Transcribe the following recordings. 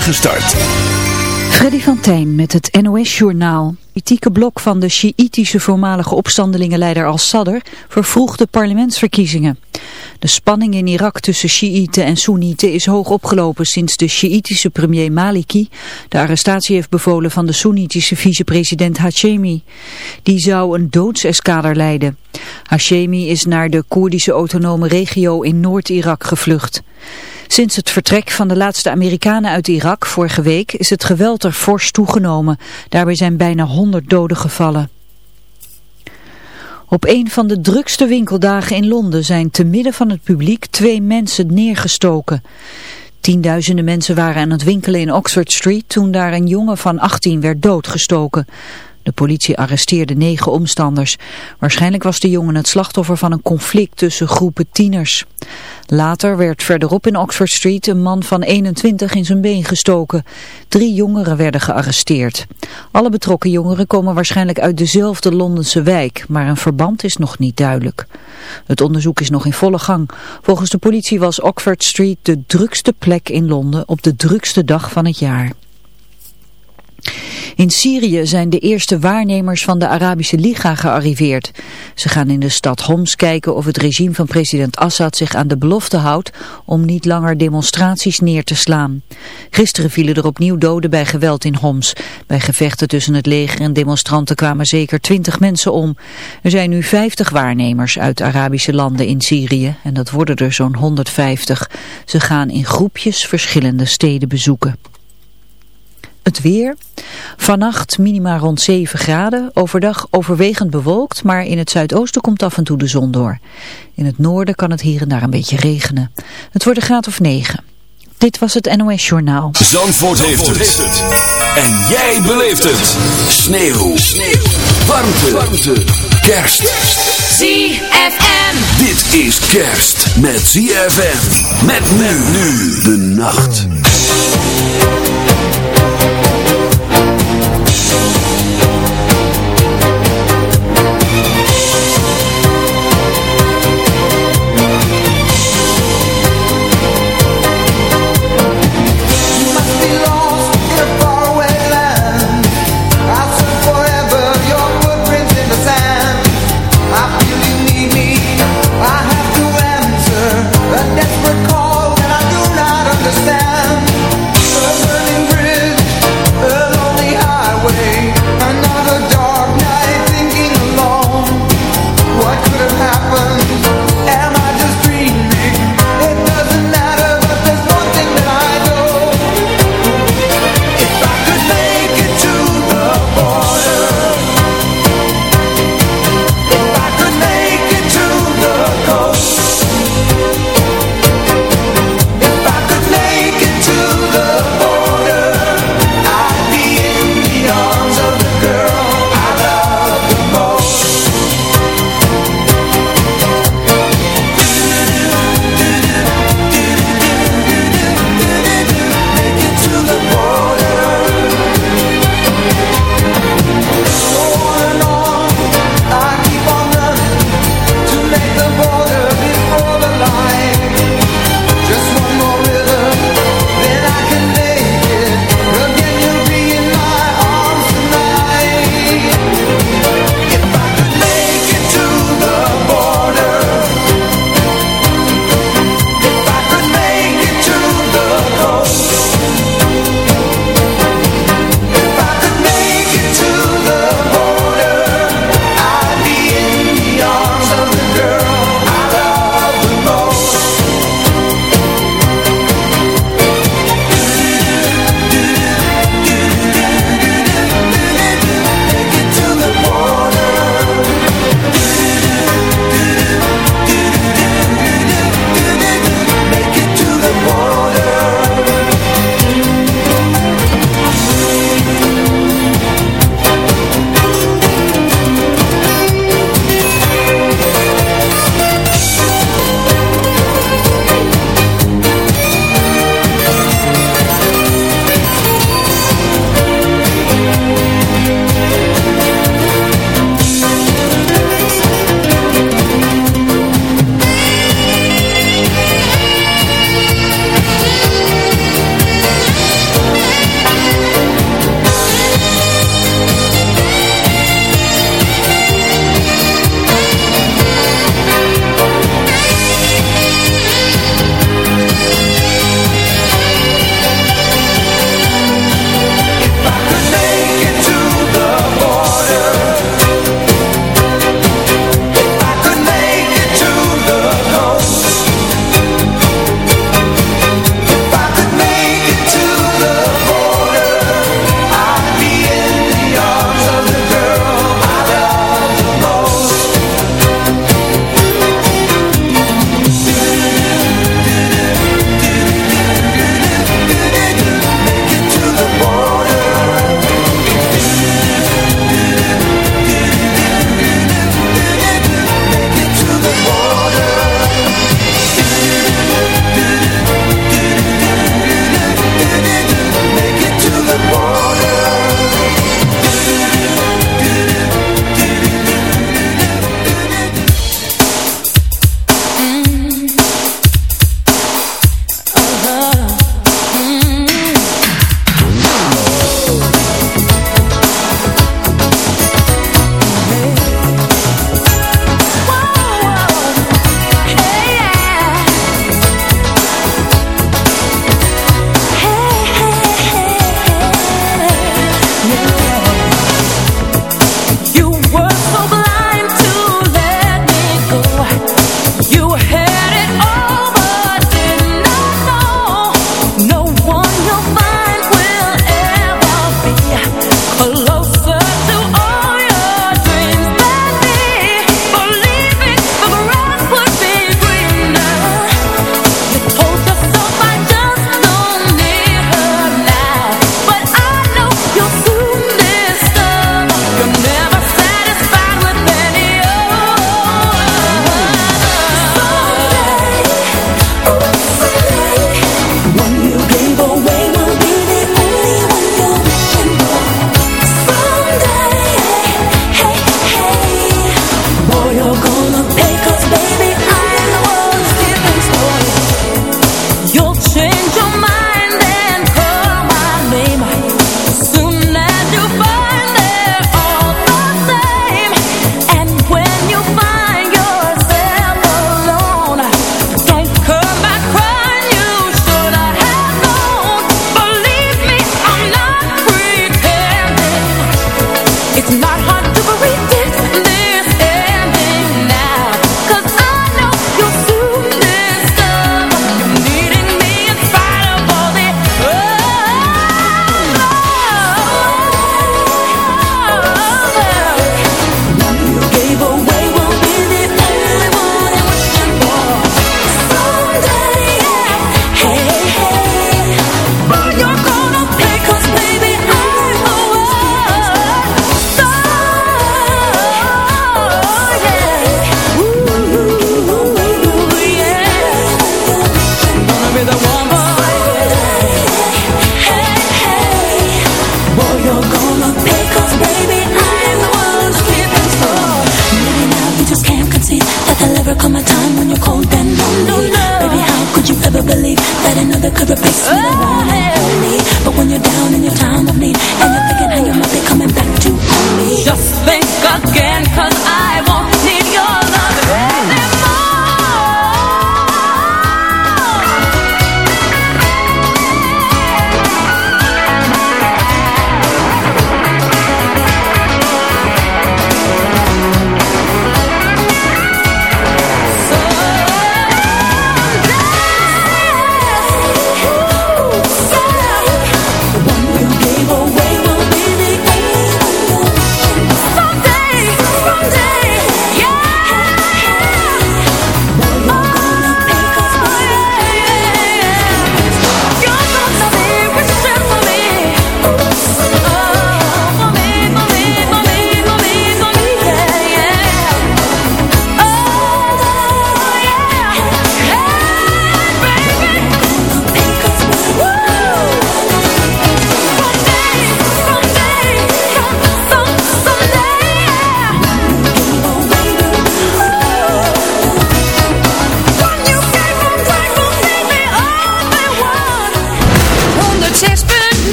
Gestart. Freddy van Tijn met het NOS-journaal. Politieke blok van de Sjiïtische voormalige opstandelingenleider al-Sadr vervroeg de parlementsverkiezingen. De spanning in Irak tussen Sjiïten en Soenieten is hoog opgelopen sinds de Sjiïtische premier Maliki de arrestatie heeft bevolen van de Soenitische vicepresident Hashemi. Die zou een doodseskader leiden. Hashemi is naar de Koerdische autonome regio in Noord-Irak gevlucht. Sinds het vertrek van de laatste Amerikanen uit Irak vorige week is het geweld er fors toegenomen. Daarbij zijn bijna 100 doden gevallen. Op een van de drukste winkeldagen in Londen zijn te midden van het publiek twee mensen neergestoken. Tienduizenden mensen waren aan het winkelen in Oxford Street toen daar een jongen van 18 werd doodgestoken. De politie arresteerde negen omstanders. Waarschijnlijk was de jongen het slachtoffer van een conflict tussen groepen tieners. Later werd verderop in Oxford Street een man van 21 in zijn been gestoken. Drie jongeren werden gearresteerd. Alle betrokken jongeren komen waarschijnlijk uit dezelfde Londense wijk, maar een verband is nog niet duidelijk. Het onderzoek is nog in volle gang. Volgens de politie was Oxford Street de drukste plek in Londen op de drukste dag van het jaar. In Syrië zijn de eerste waarnemers van de Arabische Liga gearriveerd. Ze gaan in de stad Homs kijken of het regime van president Assad zich aan de belofte houdt om niet langer demonstraties neer te slaan. Gisteren vielen er opnieuw doden bij geweld in Homs. Bij gevechten tussen het leger en demonstranten kwamen zeker 20 mensen om. Er zijn nu 50 waarnemers uit Arabische landen in Syrië en dat worden er zo'n 150. Ze gaan in groepjes verschillende steden bezoeken. Het weer. Vannacht minima rond 7 graden. Overdag overwegend bewolkt, maar in het zuidoosten komt af en toe de zon door. In het noorden kan het hier en daar een beetje regenen. Het wordt een graad of 9. Dit was het NOS Journaal. Zandvoort, heeft, het. En jij beleeft het. Sneeuw. Sneeuw. Warmte. Warmte. Kerst. ZFM. Dit is kerst met ZFM. Met men nu de nacht.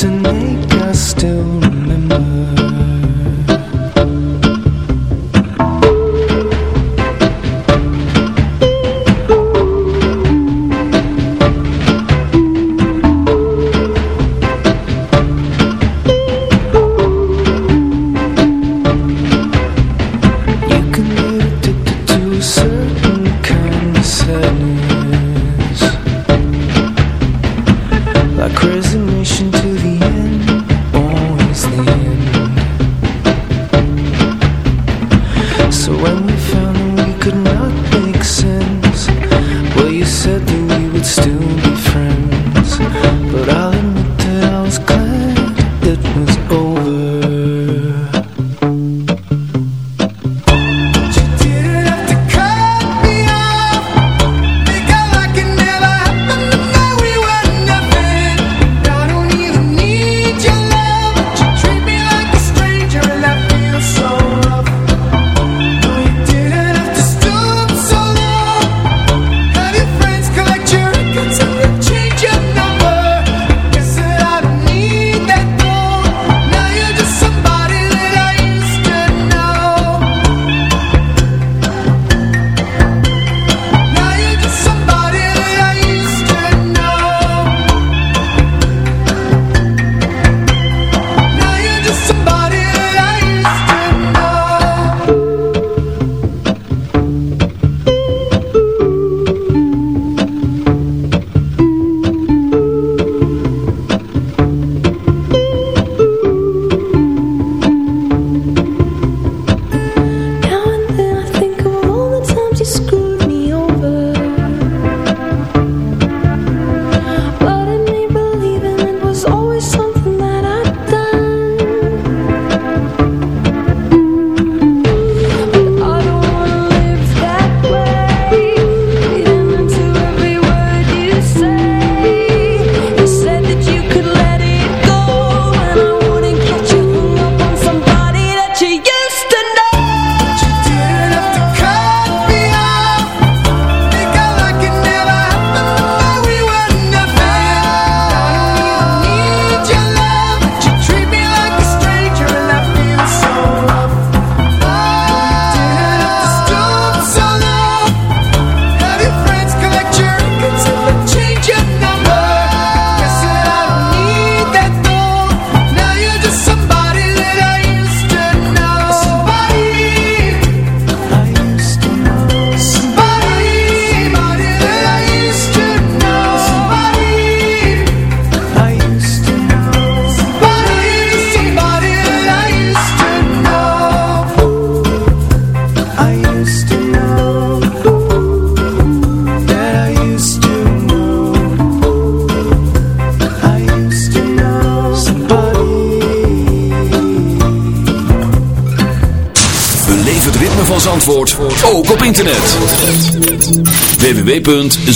hallucinating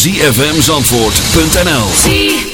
www.zfmzandvoort.nl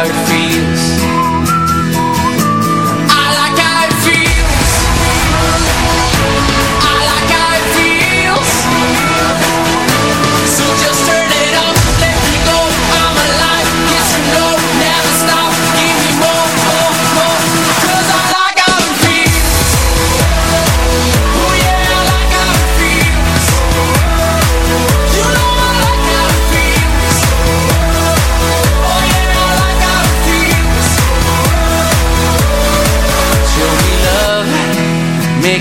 out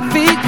My feet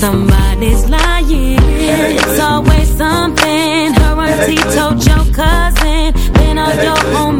Somebody's lying. It's always something. Her auntie told your cousin. Then all your home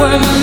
when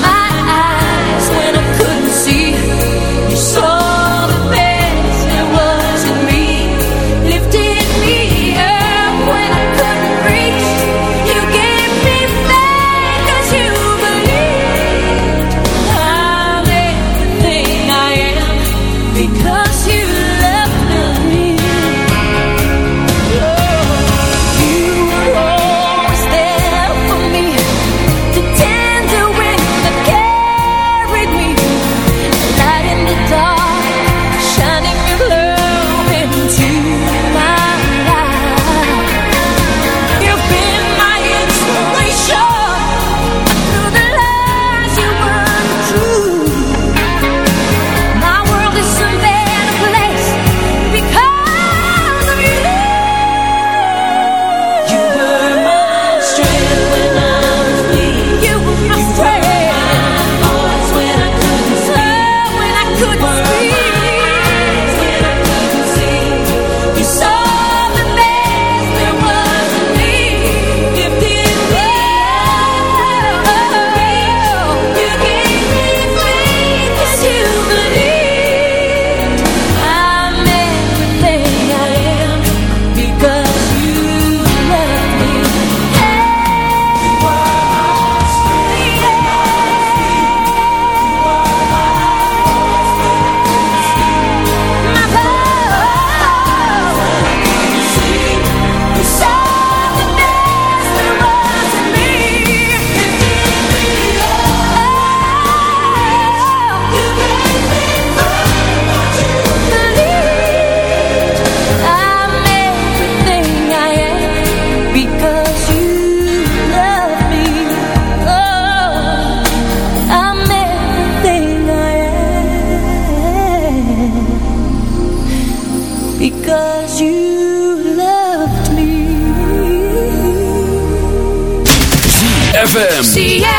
ZFM.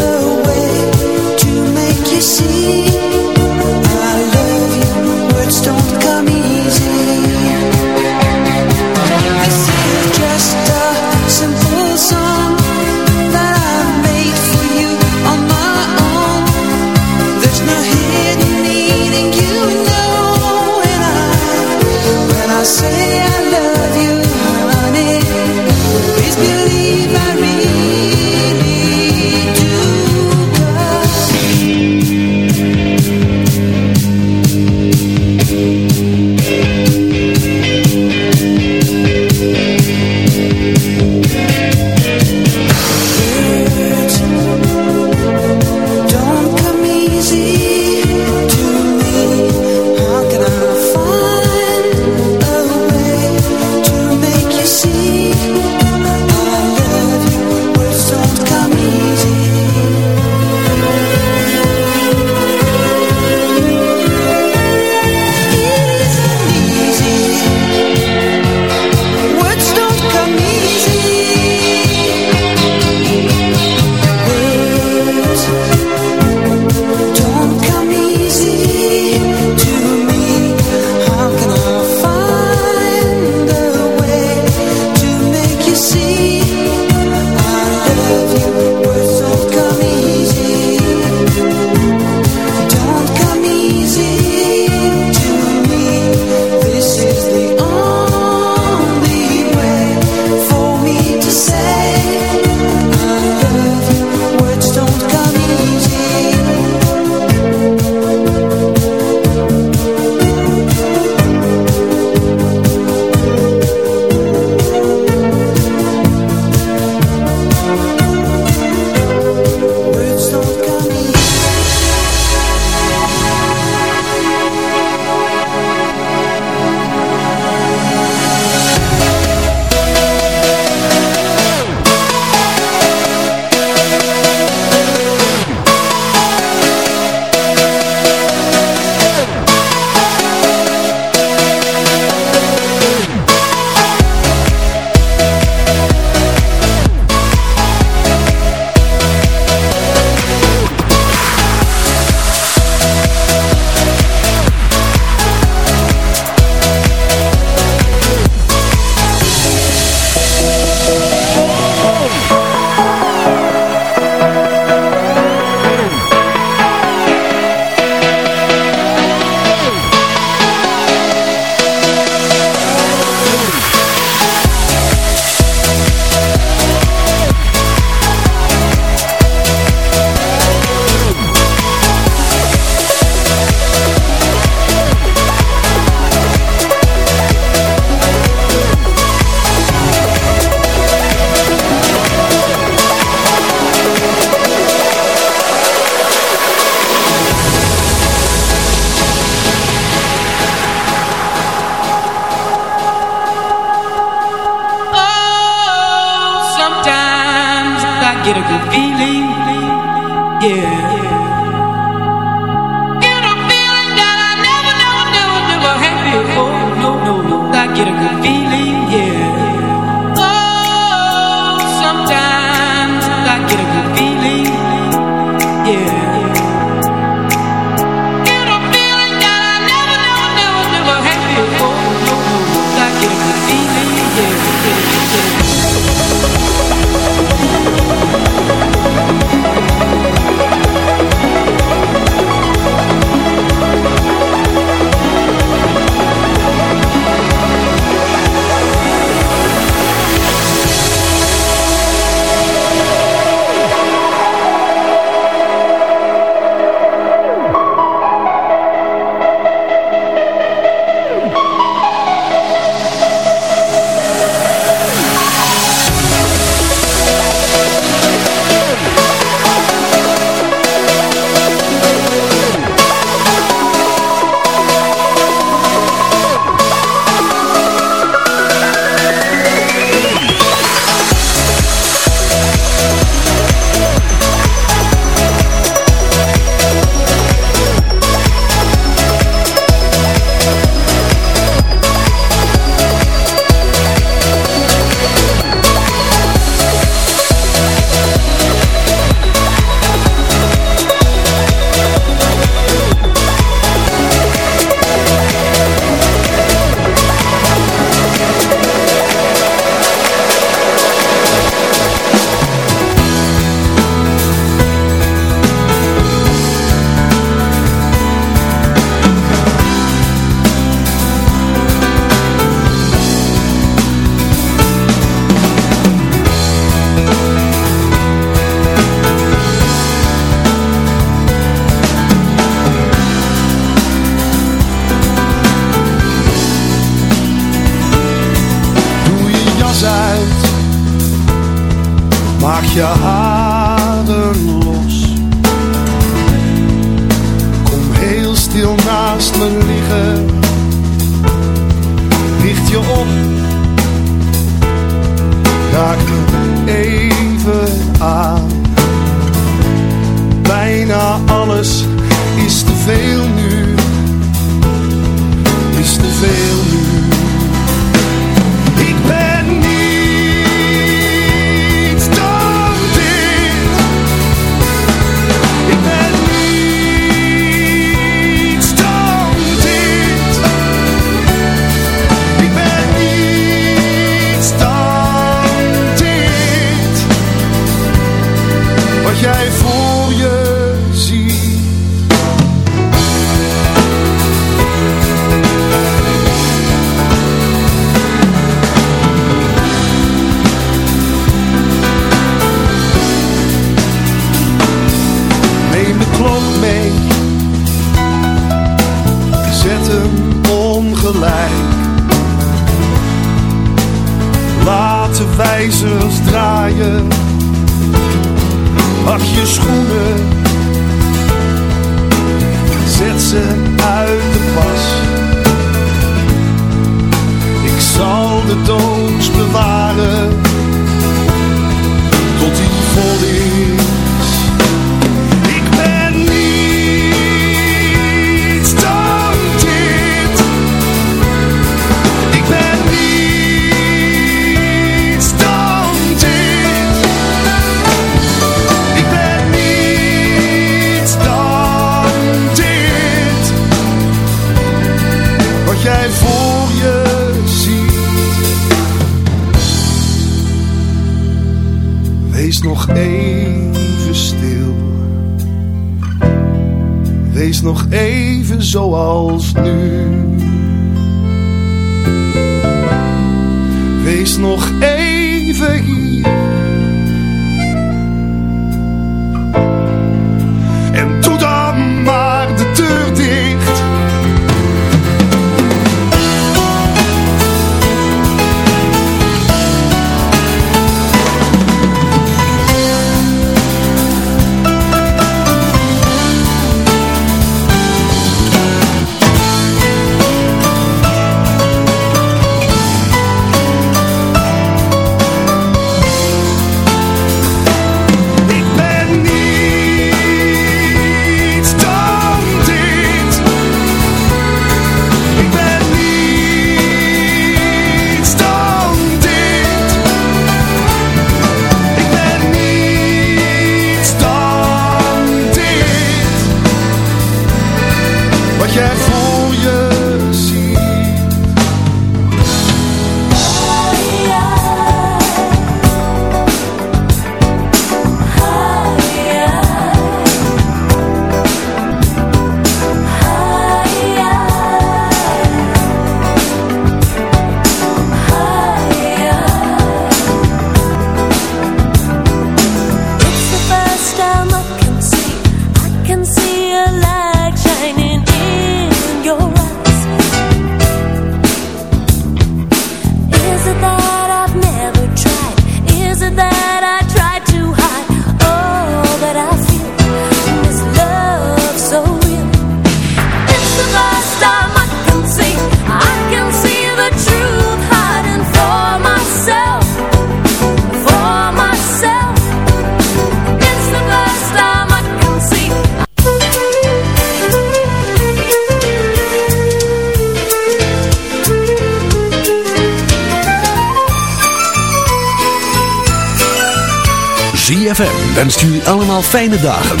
Fijne dagen.